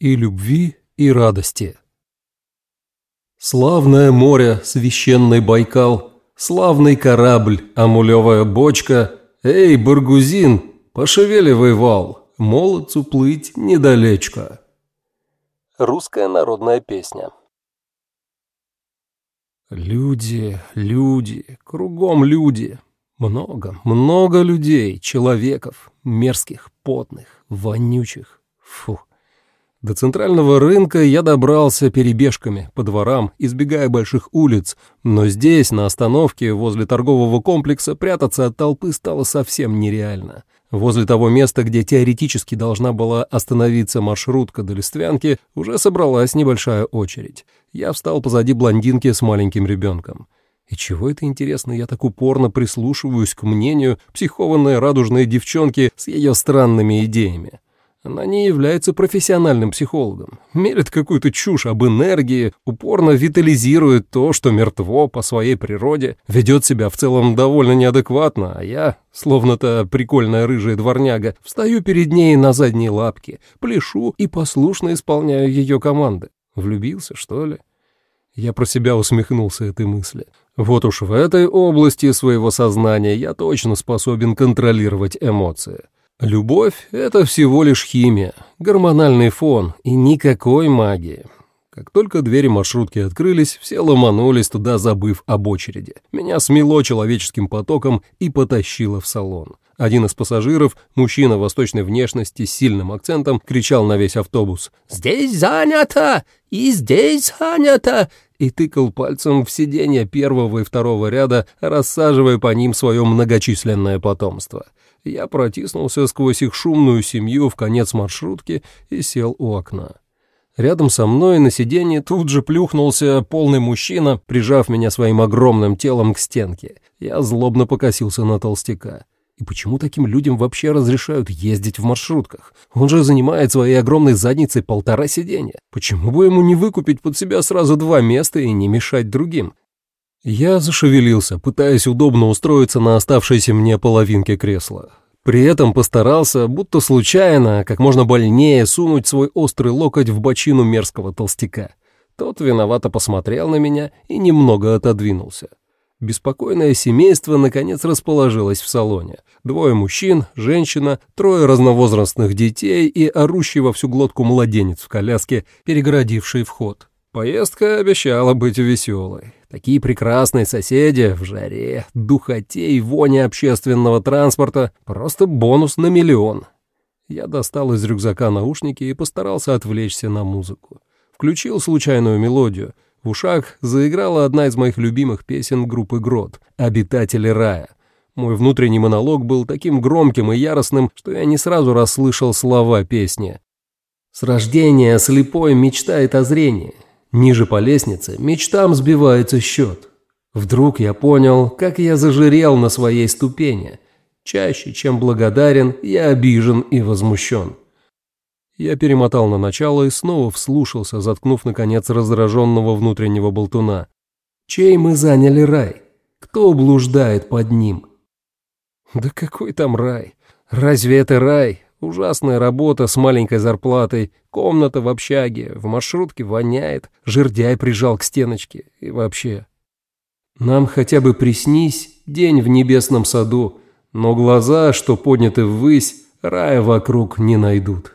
и любви, и радости. Славное море, священный Байкал, славный корабль, амулевая бочка. Эй, Баргузин, пошевеливай вал, молодцу плыть недалечко. Русская народная песня. Люди, люди, кругом люди. Много, много людей, человеков, мерзких, потных, вонючих. Фу. До центрального рынка я добрался перебежками по дворам, избегая больших улиц, но здесь, на остановке, возле торгового комплекса, прятаться от толпы стало совсем нереально. Возле того места, где теоретически должна была остановиться маршрутка до Листвянки, уже собралась небольшая очередь. Я встал позади блондинки с маленьким ребенком. И чего это интересно, я так упорно прислушиваюсь к мнению психованной радужной девчонки с ее странными идеями. Она не является профессиональным психологом, мерит какую-то чушь об энергии, упорно витализирует то, что мертво по своей природе, ведет себя в целом довольно неадекватно, а я, словно то прикольная рыжая дворняга, встаю перед ней на задние лапки, пляшу и послушно исполняю ее команды. Влюбился, что ли? Я про себя усмехнулся этой мысли. Вот уж в этой области своего сознания я точно способен контролировать эмоции. Любовь — это всего лишь химия, гормональный фон и никакой магии. Как только двери маршрутки открылись, все ломанулись туда, забыв об очереди. Меня смело человеческим потоком и потащило в салон. Один из пассажиров, мужчина восточной внешности с сильным акцентом, кричал на весь автобус «Здесь занято! И здесь занято!» и тыкал пальцем в сиденье первого и второго ряда, рассаживая по ним свое многочисленное потомство я протиснулся сквозь их шумную семью в конец маршрутки и сел у окна. Рядом со мной на сиденье тут же плюхнулся полный мужчина, прижав меня своим огромным телом к стенке. Я злобно покосился на толстяка. И почему таким людям вообще разрешают ездить в маршрутках? Он же занимает своей огромной задницей полтора сиденья. Почему бы ему не выкупить под себя сразу два места и не мешать другим? Я зашевелился, пытаясь удобно устроиться на оставшейся мне половинке кресла. При этом постарался, будто случайно, как можно больнее сунуть свой острый локоть в бочину мерзкого толстяка. Тот виновато посмотрел на меня и немного отодвинулся. Беспокойное семейство наконец расположилось в салоне. Двое мужчин, женщина, трое разновозрастных детей и орущий во всю глотку младенец в коляске, перегородивший вход. Поездка обещала быть веселой. Такие прекрасные соседи в жаре, духоте и воне общественного транспорта — просто бонус на миллион. Я достал из рюкзака наушники и постарался отвлечься на музыку. Включил случайную мелодию. В ушах заиграла одна из моих любимых песен группы Грот «Обитатели рая». Мой внутренний монолог был таким громким и яростным, что я не сразу расслышал слова песни. «С рождения слепой мечтает о зрении, Ниже по лестнице мечтам сбивается счет. Вдруг я понял, как я зажирел на своей ступени. Чаще, чем благодарен, я обижен и возмущен. Я перемотал на начало и снова вслушался, заткнув, наконец, раздраженного внутреннего болтуна. Чей мы заняли рай? Кто блуждает под ним? Да какой там рай? Разве это рай? Ужасная работа с маленькой зарплатой, комната в общаге, в маршрутке воняет, жердяй прижал к стеночке и вообще. Нам хотя бы приснись день в небесном саду, но глаза, что подняты ввысь, рая вокруг не найдут.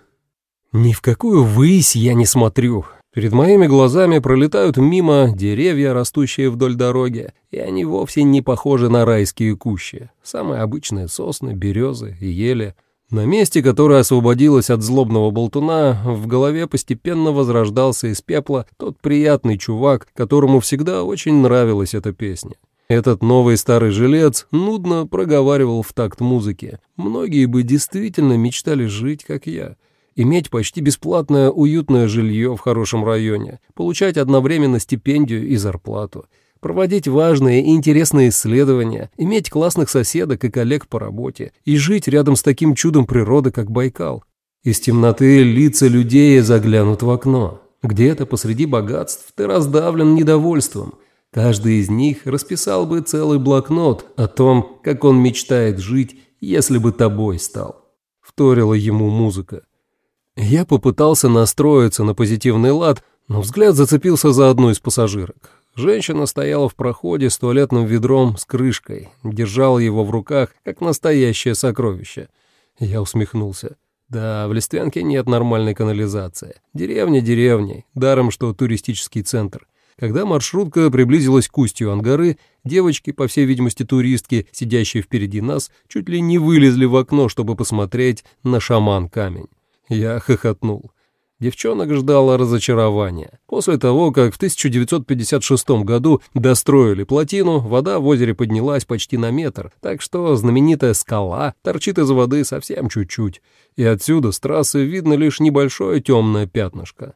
Ни в какую высь я не смотрю. Перед моими глазами пролетают мимо деревья, растущие вдоль дороги, и они вовсе не похожи на райские кущи. Самые обычные сосны, березы и ели — на месте, которое освободилось от злобного болтуна, в голове постепенно возрождался из пепла тот приятный чувак, которому всегда очень нравилась эта песня. Этот новый старый жилец нудно проговаривал в такт музыки. Многие бы действительно мечтали жить, как я. Иметь почти бесплатное уютное жилье в хорошем районе, получать одновременно стипендию и зарплату — проводить важные и интересные исследования, иметь классных соседок и коллег по работе и жить рядом с таким чудом природы, как Байкал. Из темноты лица людей заглянут в окно. Где-то посреди богатств ты раздавлен недовольством. Каждый из них расписал бы целый блокнот о том, как он мечтает жить, если бы тобой стал. Вторила ему музыка. Я попытался настроиться на позитивный лад, но взгляд зацепился за одну из пассажирок. Женщина стояла в проходе с туалетным ведром с крышкой, держала его в руках, как настоящее сокровище. Я усмехнулся. Да, в Листвянке нет нормальной канализации. Деревня деревней, даром что туристический центр. Когда маршрутка приблизилась к устью Ангары, девочки, по всей видимости туристки, сидящие впереди нас, чуть ли не вылезли в окно, чтобы посмотреть на шаман-камень. Я хохотнул. Девчонок ждало разочарование. После того, как в 1956 году достроили плотину, вода в озере поднялась почти на метр, так что знаменитая скала торчит из воды совсем чуть-чуть, и отсюда с трассы видно лишь небольшое темное пятнышко.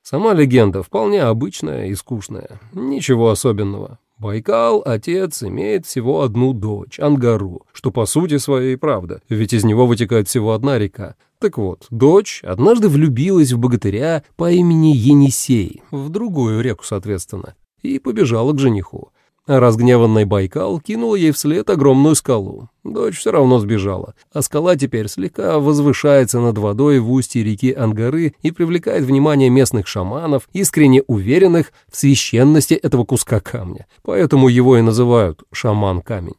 Сама легенда вполне обычная и скучная, ничего особенного. Байкал, отец, имеет всего одну дочь, Ангару, что по сути своей правда, ведь из него вытекает всего одна река. Так вот, дочь однажды влюбилась в богатыря по имени Енисей, в другую реку, соответственно, и побежала к жениху. А разгневанный Байкал кинул ей вслед огромную скалу. Дочь все равно сбежала, а скала теперь слегка возвышается над водой в устье реки Ангары и привлекает внимание местных шаманов, искренне уверенных в священности этого куска камня. Поэтому его и называют «шаман-камень».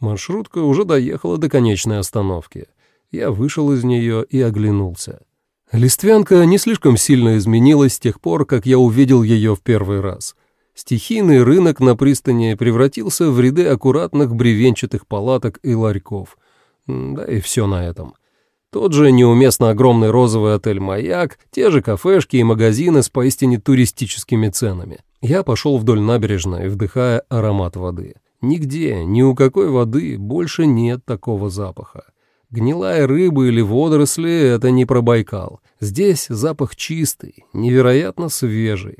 Маршрутка уже доехала до конечной остановки. Я вышел из нее и оглянулся. Листвянка не слишком сильно изменилась с тех пор, как я увидел ее в первый раз — Стихийный рынок на пристани превратился в ряды аккуратных бревенчатых палаток и ларьков. Да и все на этом. Тот же неуместно огромный розовый отель «Маяк», те же кафешки и магазины с поистине туристическими ценами. Я пошел вдоль набережной, вдыхая аромат воды. Нигде, ни у какой воды больше нет такого запаха. Гнилая рыба или водоросли — это не про Байкал. Здесь запах чистый, невероятно свежий,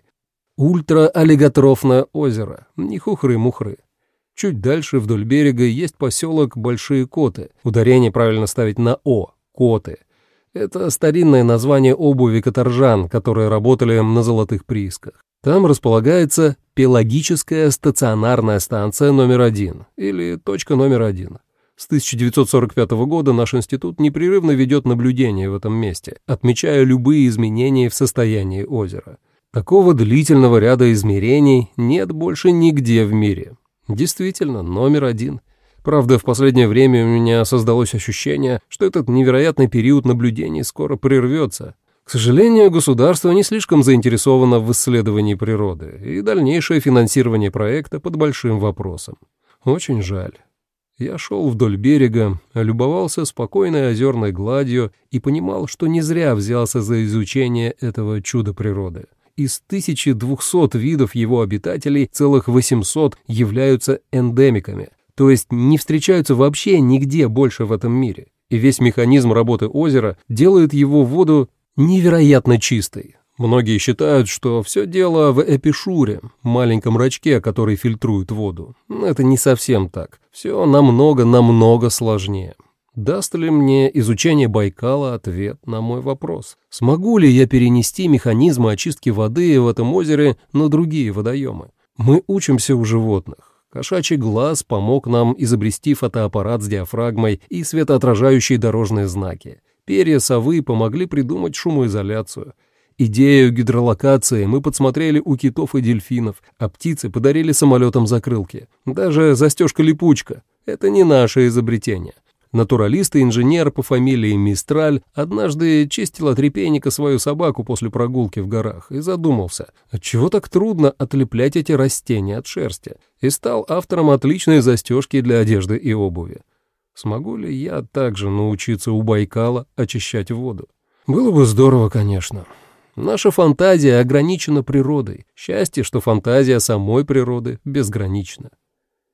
Ультрааллиготрофное озеро, не хухры-мухры. Чуть дальше вдоль берега есть поселок Большие Коты. Ударение правильно ставить на «о» — Коты. Это старинное название обуви каторжан, которые работали на золотых приисках. Там располагается пелагическая стационарная станция номер один, или точка номер один. С 1945 года наш институт непрерывно ведет наблюдение в этом месте, отмечая любые изменения в состоянии озера. Такого длительного ряда измерений нет больше нигде в мире. Действительно, номер один. Правда, в последнее время у меня создалось ощущение, что этот невероятный период наблюдений скоро прервется. К сожалению, государство не слишком заинтересовано в исследовании природы, и дальнейшее финансирование проекта под большим вопросом. Очень жаль. Я шел вдоль берега, любовался спокойной озерной гладью и понимал, что не зря взялся за изучение этого чуда природы. Из 1200 видов его обитателей целых 800 являются эндемиками, то есть не встречаются вообще нигде больше в этом мире. И весь механизм работы озера делает его воду невероятно чистой. Многие считают, что все дело в эпишуре, маленьком рачке, который фильтрует воду. Это не совсем так. Все намного-намного сложнее. Даст ли мне изучение Байкала ответ на мой вопрос? Смогу ли я перенести механизмы очистки воды в этом озере на другие водоемы? Мы учимся у животных. Кошачий глаз помог нам изобрести фотоаппарат с диафрагмой и светоотражающие дорожные знаки. Перья совы помогли придумать шумоизоляцию. Идею гидролокации мы подсмотрели у китов и дельфинов, а птицы подарили самолетам закрылки. Даже застежка-липучка — это не наше изобретение. Натуралист и инженер по фамилии Мистраль однажды чистил от репейника свою собаку после прогулки в горах и задумался, отчего так трудно отлеплять эти растения от шерсти, и стал автором отличной застежки для одежды и обуви. Смогу ли я также научиться у Байкала очищать воду? Было бы здорово, конечно. Наша фантазия ограничена природой. Счастье, что фантазия самой природы безгранична.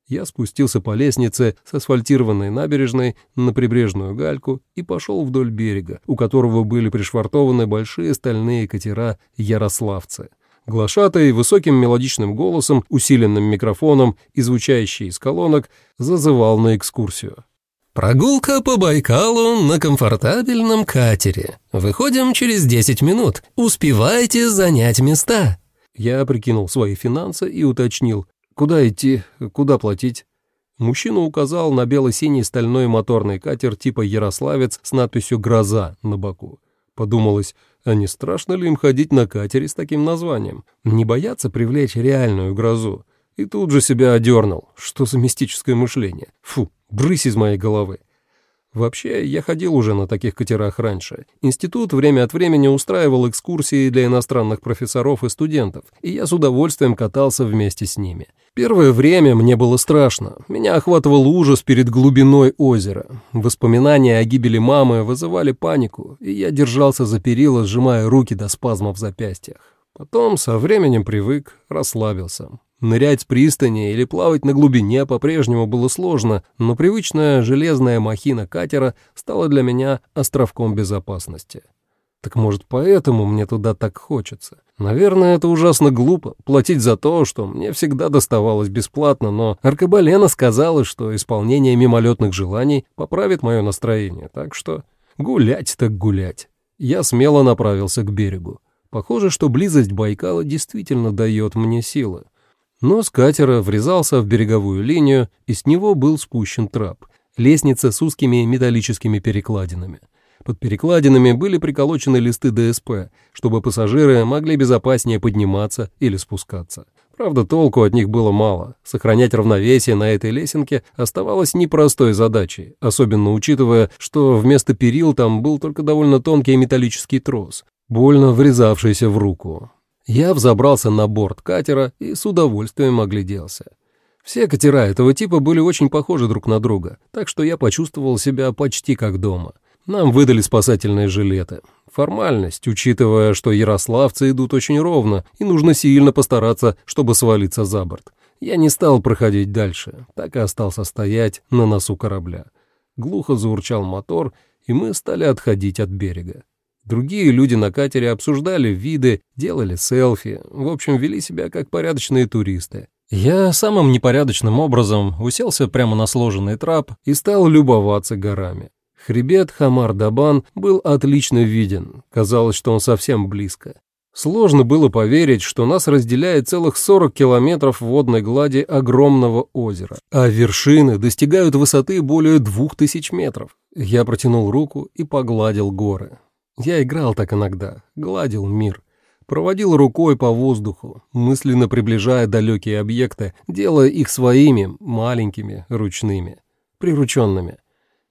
Я спустился по лестнице с асфальтированной набережной на прибрежную гальку и пошел вдоль берега, у которого были пришвартованы большие стальные катера «Ярославцы». Глашатай высоким мелодичным голосом, усиленным микрофоном и звучащий из колонок, зазывал на экскурсию. «Прогулка по Байкалу на комфортабельном катере. Выходим через 10 минут. Успевайте занять места». Я прикинул свои финансы и уточнил, Куда идти? Куда платить? Мужчина указал на бело-синий стальной моторный катер типа «Ярославец» с надписью «Гроза» на боку. Подумалось, а не страшно ли им ходить на катере с таким названием? Не бояться привлечь реальную грозу? И тут же себя одернул. Что за мистическое мышление? Фу, брысь из моей головы. Вообще, я ходил уже на таких катерах раньше. Институт время от времени устраивал экскурсии для иностранных профессоров и студентов, и я с удовольствием катался вместе с ними. Первое время мне было страшно. Меня охватывал ужас перед глубиной озера. Воспоминания о гибели мамы вызывали панику, и я держался за перила, сжимая руки до спазма в запястьях. Потом со временем привык, расслабился. Нырять с пристани или плавать на глубине по-прежнему было сложно, но привычная железная махина катера стала для меня островком безопасности. Так может, поэтому мне туда так хочется? Наверное, это ужасно глупо, платить за то, что мне всегда доставалось бесплатно, но Аркабалена сказала, что исполнение мимолетных желаний поправит мое настроение, так что гулять так гулять. Я смело направился к берегу. Похоже, что близость Байкала действительно дает мне силы. Но с катера врезался в береговую линию, и с него был спущен трап. Лестница с узкими металлическими перекладинами. Под перекладинами были приколочены листы ДСП, чтобы пассажиры могли безопаснее подниматься или спускаться. Правда, толку от них было мало. Сохранять равновесие на этой лесенке оставалось непростой задачей, особенно учитывая, что вместо перил там был только довольно тонкий металлический трос, больно врезавшийся в руку. Я взобрался на борт катера и с удовольствием огляделся. Все катера этого типа были очень похожи друг на друга, так что я почувствовал себя почти как дома. Нам выдали спасательные жилеты. Формальность, учитывая, что ярославцы идут очень ровно, и нужно сильно постараться, чтобы свалиться за борт. Я не стал проходить дальше, так и остался стоять на носу корабля. Глухо заурчал мотор, и мы стали отходить от берега. Другие люди на катере обсуждали виды, делали селфи, в общем, вели себя как порядочные туристы. Я самым непорядочным образом уселся прямо на сложенный трап и стал любоваться горами. Хребет Хамар-Дабан был отлично виден, казалось, что он совсем близко. Сложно было поверить, что нас разделяет целых 40 километров водной глади огромного озера, а вершины достигают высоты более 2000 метров. Я протянул руку и погладил горы. Я играл так иногда, гладил мир, проводил рукой по воздуху, мысленно приближая далекие объекты, делая их своими, маленькими, ручными, прирученными.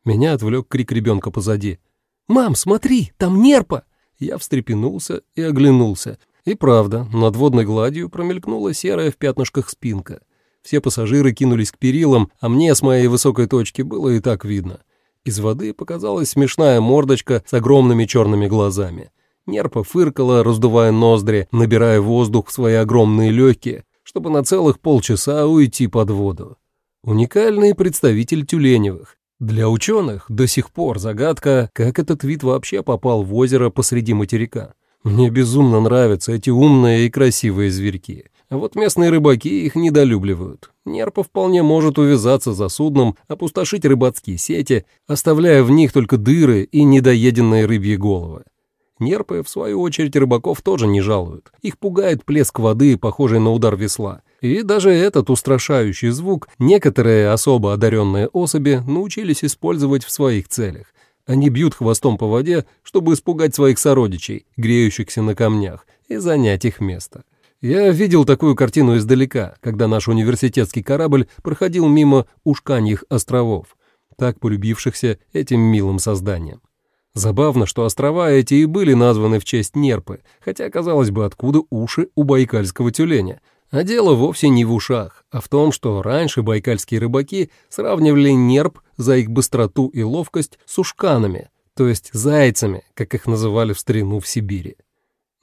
Меня отвлек крик ребенка позади. «Мам, смотри, там нерпа!» Я встрепенулся и оглянулся. И правда, над водной гладью промелькнула серая в пятнышках спинка. Все пассажиры кинулись к перилам, а мне с моей высокой точки было и так видно — из воды показалась смешная мордочка с огромными черными глазами. Нерпа фыркала, раздувая ноздри, набирая воздух в свои огромные легкие, чтобы на целых полчаса уйти под воду. Уникальный представитель тюленевых. Для ученых до сих пор загадка, как этот вид вообще попал в озеро посреди материка. Мне безумно нравятся эти умные и красивые зверьки. А вот местные рыбаки их недолюбливают. Нерпа вполне может увязаться за судном, опустошить рыбацкие сети, оставляя в них только дыры и недоеденные рыбьи головы. Нерпы, в свою очередь, рыбаков тоже не жалуют. Их пугает плеск воды, похожий на удар весла. И даже этот устрашающий звук некоторые особо одаренные особи научились использовать в своих целях. Они бьют хвостом по воде, чтобы испугать своих сородичей, греющихся на камнях, и занять их место. Я видел такую картину издалека, когда наш университетский корабль проходил мимо Ушканьих островов, так полюбившихся этим милым созданием. Забавно, что острова эти и были названы в честь нерпы, хотя, казалось бы, откуда уши у байкальского тюленя. А дело вовсе не в ушах, а в том, что раньше байкальские рыбаки сравнивали нерп за их быстроту и ловкость с ушканами, то есть зайцами, как их называли в старину в Сибири.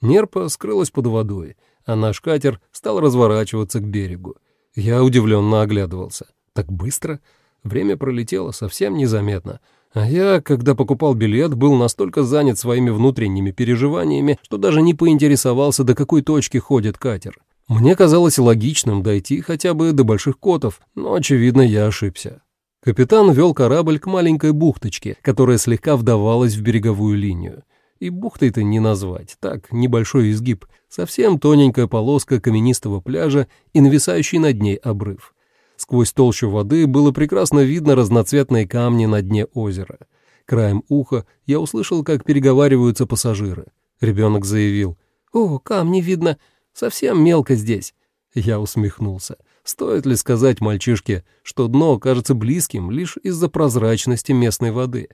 Нерпа скрылась под водой — а наш катер стал разворачиваться к берегу. Я удивленно оглядывался. Так быстро? Время пролетело совсем незаметно. А я, когда покупал билет, был настолько занят своими внутренними переживаниями, что даже не поинтересовался, до какой точки ходит катер. Мне казалось логичным дойти хотя бы до Больших Котов, но, очевидно, я ошибся. Капитан вел корабль к маленькой бухточке, которая слегка вдавалась в береговую линию. И бухтой-то не назвать, так, небольшой изгиб, совсем тоненькая полоска каменистого пляжа и нависающий над ней обрыв. Сквозь толщу воды было прекрасно видно разноцветные камни на дне озера. Краем уха я услышал, как переговариваются пассажиры. Ребенок заявил. «О, камни видно. Совсем мелко здесь». Я усмехнулся. Стоит ли сказать мальчишке, что дно кажется близким лишь из-за прозрачности местной воды?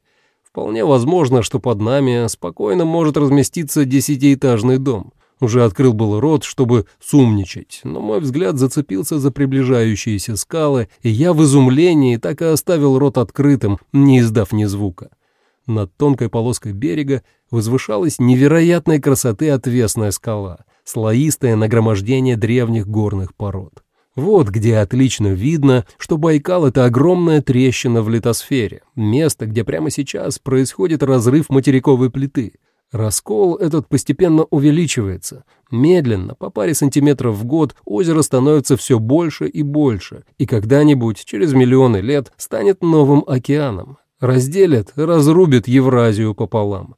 Вполне возможно, что под нами спокойно может разместиться десятиэтажный дом. Уже открыл был рот, чтобы сумничать, но мой взгляд зацепился за приближающиеся скалы, и я в изумлении так и оставил рот открытым, не издав ни звука. Над тонкой полоской берега возвышалась невероятной красоты отвесная скала, слоистое нагромождение древних горных пород. Вот где отлично видно, что Байкал — это огромная трещина в литосфере, место, где прямо сейчас происходит разрыв материковой плиты. Раскол этот постепенно увеличивается. Медленно, по паре сантиметров в год, озеро становится все больше и больше, и когда-нибудь, через миллионы лет, станет новым океаном. Разделит, разрубит Евразию пополам.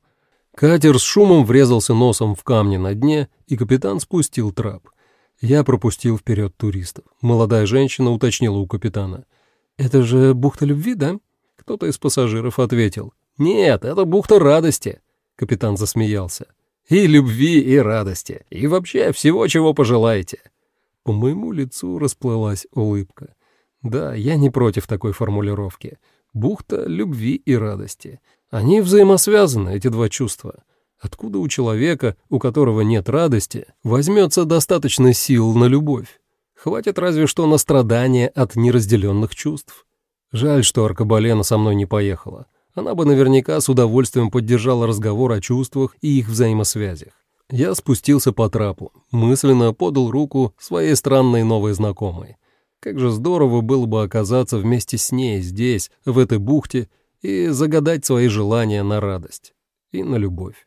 Катер с шумом врезался носом в камни на дне, и капитан спустил трап. Я пропустил вперед туристов. Молодая женщина уточнила у капитана. «Это же бухта любви, да?» Кто-то из пассажиров ответил. «Нет, это бухта радости». Капитан засмеялся. «И любви, и радости, и вообще всего, чего пожелаете». По моему лицу расплылась улыбка. Да, я не против такой формулировки. Бухта любви и радости. Они взаимосвязаны, эти два чувства. Откуда у человека, у которого нет радости, возьмется достаточно сил на любовь? Хватит разве что на страдания от неразделенных чувств. Жаль, что Аркабалена со мной не поехала. Она бы наверняка с удовольствием поддержала разговор о чувствах и их взаимосвязях. Я спустился по трапу, мысленно подал руку своей странной новой знакомой. Как же здорово было бы оказаться вместе с ней здесь, в этой бухте, и загадать свои желания на радость и на любовь.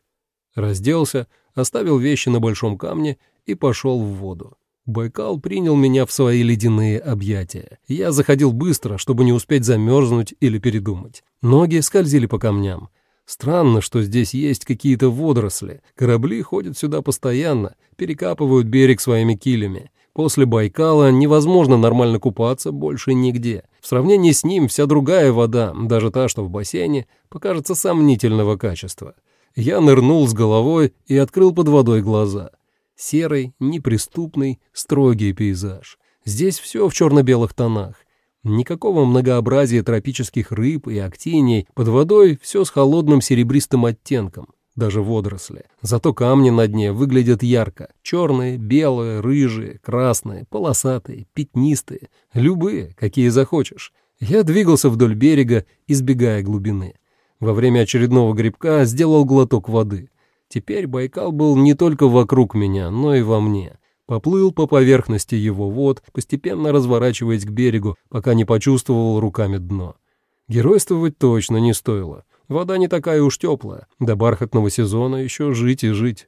Разделся, оставил вещи на большом камне и пошел в воду. Байкал принял меня в свои ледяные объятия. Я заходил быстро, чтобы не успеть замерзнуть или передумать. Ноги скользили по камням. Странно, что здесь есть какие-то водоросли. Корабли ходят сюда постоянно, перекапывают берег своими килями. После Байкала невозможно нормально купаться больше нигде. В сравнении с ним вся другая вода, даже та, что в бассейне, покажется сомнительного качества. Я нырнул с головой и открыл под водой глаза. Серый, неприступный, строгий пейзаж. Здесь все в черно-белых тонах. Никакого многообразия тропических рыб и актиний, под водой все с холодным серебристым оттенком, даже водоросли. Зато камни на дне выглядят ярко. Черные, белые, рыжие, красные, полосатые, пятнистые. Любые, какие захочешь. Я двигался вдоль берега, избегая глубины. Во время очередного грибка сделал глоток воды. Теперь Байкал был не только вокруг меня, но и во мне. Поплыл по поверхности его вод, постепенно разворачиваясь к берегу, пока не почувствовал руками дно. Геройствовать точно не стоило. Вода не такая уж теплая. До бархатного сезона еще жить и жить.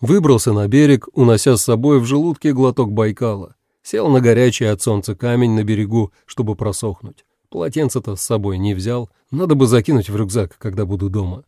Выбрался на берег, унося с собой в желудке глоток Байкала. Сел на горячий от солнца камень на берегу, чтобы просохнуть. Полотенце-то с собой не взял, надо бы закинуть в рюкзак, когда буду дома.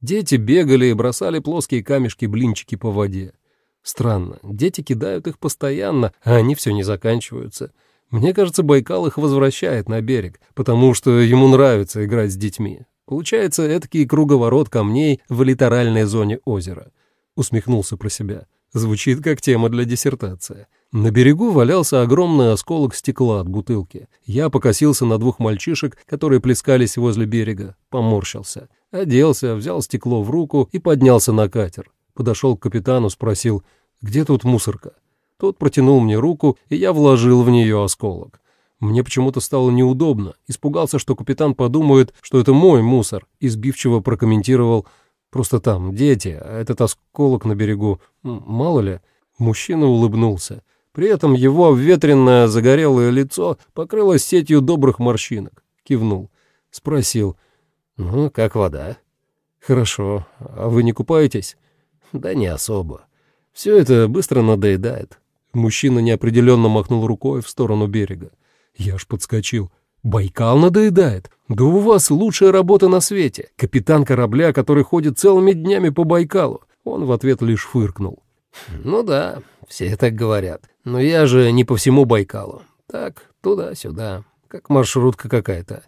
Дети бегали и бросали плоские камешки-блинчики по воде. Странно, дети кидают их постоянно, а они все не заканчиваются. Мне кажется, Байкал их возвращает на берег, потому что ему нравится играть с детьми. Получается этакий круговорот камней в литоральной зоне озера. Усмехнулся про себя. Звучит как тема для диссертации. На берегу валялся огромный осколок стекла от бутылки. Я покосился на двух мальчишек, которые плескались возле берега, поморщился. Оделся, взял стекло в руку и поднялся на катер. Подошел к капитану, спросил, где тут мусорка? Тот протянул мне руку, и я вложил в нее осколок. Мне почему-то стало неудобно. Испугался, что капитан подумает, что это мой мусор, и сбивчиво прокомментировал — Просто там дети, а этот осколок на берегу, мало ли. Мужчина улыбнулся. При этом его ветреное загорелое лицо покрылось сетью добрых морщинок. Кивнул. Спросил. «Ну, как вода?» «Хорошо. А вы не купаетесь?» «Да не особо. Все это быстро надоедает». Мужчина неопределенно махнул рукой в сторону берега. Я аж подскочил. Байкал надоедает. Да у вас лучшая работа на свете. Капитан корабля, который ходит целыми днями по Байкалу. Он в ответ лишь фыркнул. Ну да, все так говорят. Но я же не по всему Байкалу. Так, туда-сюда, как маршрутка какая-то.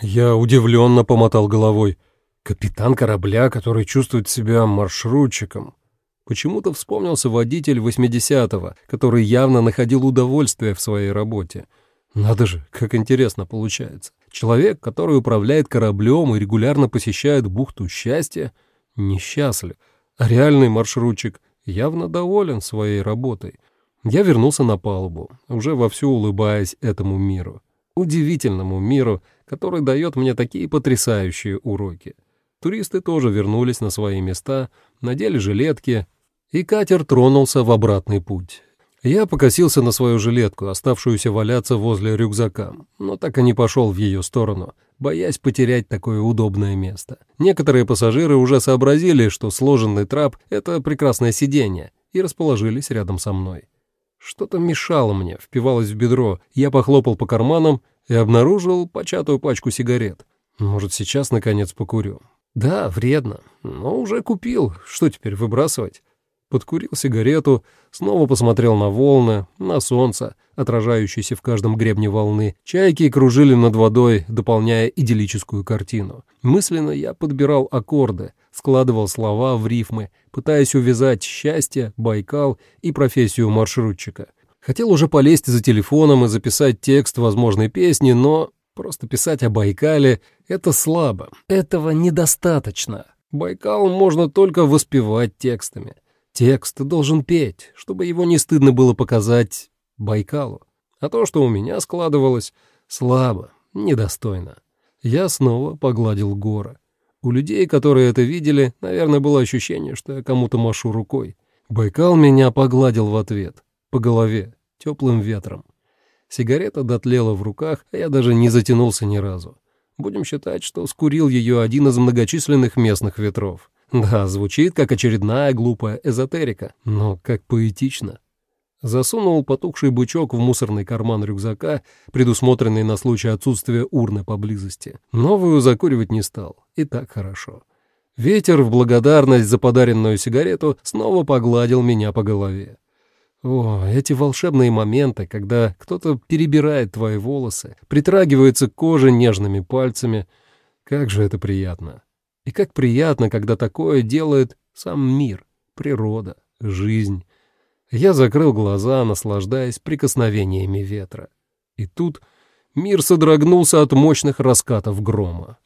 Я удивленно помотал головой. Капитан корабля, который чувствует себя маршрутчиком. Почему-то вспомнился водитель 80-го, который явно находил удовольствие в своей работе. Надо же, как интересно получается. Человек, который управляет кораблем и регулярно посещает бухту счастья, несчастлив, а реальный маршрутчик явно доволен своей работой. Я вернулся на палубу, уже вовсю улыбаясь этому миру. Удивительному миру, который дает мне такие потрясающие уроки. Туристы тоже вернулись на свои места, надели жилетки, и катер тронулся в обратный путь. Я покосился на свою жилетку, оставшуюся валяться возле рюкзака, но так и не пошел в ее сторону, боясь потерять такое удобное место. Некоторые пассажиры уже сообразили, что сложенный трап — это прекрасное сиденье, и расположились рядом со мной. Что-то мешало мне, впивалось в бедро. Я похлопал по карманам и обнаружил початую пачку сигарет. Может, сейчас, наконец, покурю. Да, вредно, но уже купил. Что теперь, выбрасывать? Подкурил сигарету, снова посмотрел на волны, на солнце, отражающееся в каждом гребне волны. Чайки кружили над водой, дополняя идиллическую картину. Мысленно я подбирал аккорды, складывал слова в рифмы, пытаясь увязать счастье, Байкал и профессию маршрутчика. Хотел уже полезть за телефоном и записать текст возможной песни, но просто писать о Байкале — это слабо. Этого недостаточно. Байкал можно только воспевать текстами. Текст должен петь, чтобы его не стыдно было показать Байкалу. А то, что у меня складывалось, слабо, недостойно. Я снова погладил гора. У людей, которые это видели, наверное, было ощущение, что я кому-то машу рукой. Байкал меня погладил в ответ, по голове, теплым ветром. Сигарета дотлела в руках, а я даже не затянулся ни разу. Будем считать, что скурил ее один из многочисленных местных ветров. Да, звучит как очередная глупая эзотерика, но как поэтично. Засунул потухший бычок в мусорный карман рюкзака, предусмотренный на случай отсутствия урны поблизости. Новую закуривать не стал, и так хорошо. Ветер в благодарность за подаренную сигарету снова погладил меня по голове. О, эти волшебные моменты, когда кто-то перебирает твои волосы, притрагивается к коже нежными пальцами. Как же это приятно. И как приятно, когда такое делает сам мир, природа, жизнь. Я закрыл глаза, наслаждаясь прикосновениями ветра. И тут мир содрогнулся от мощных раскатов грома.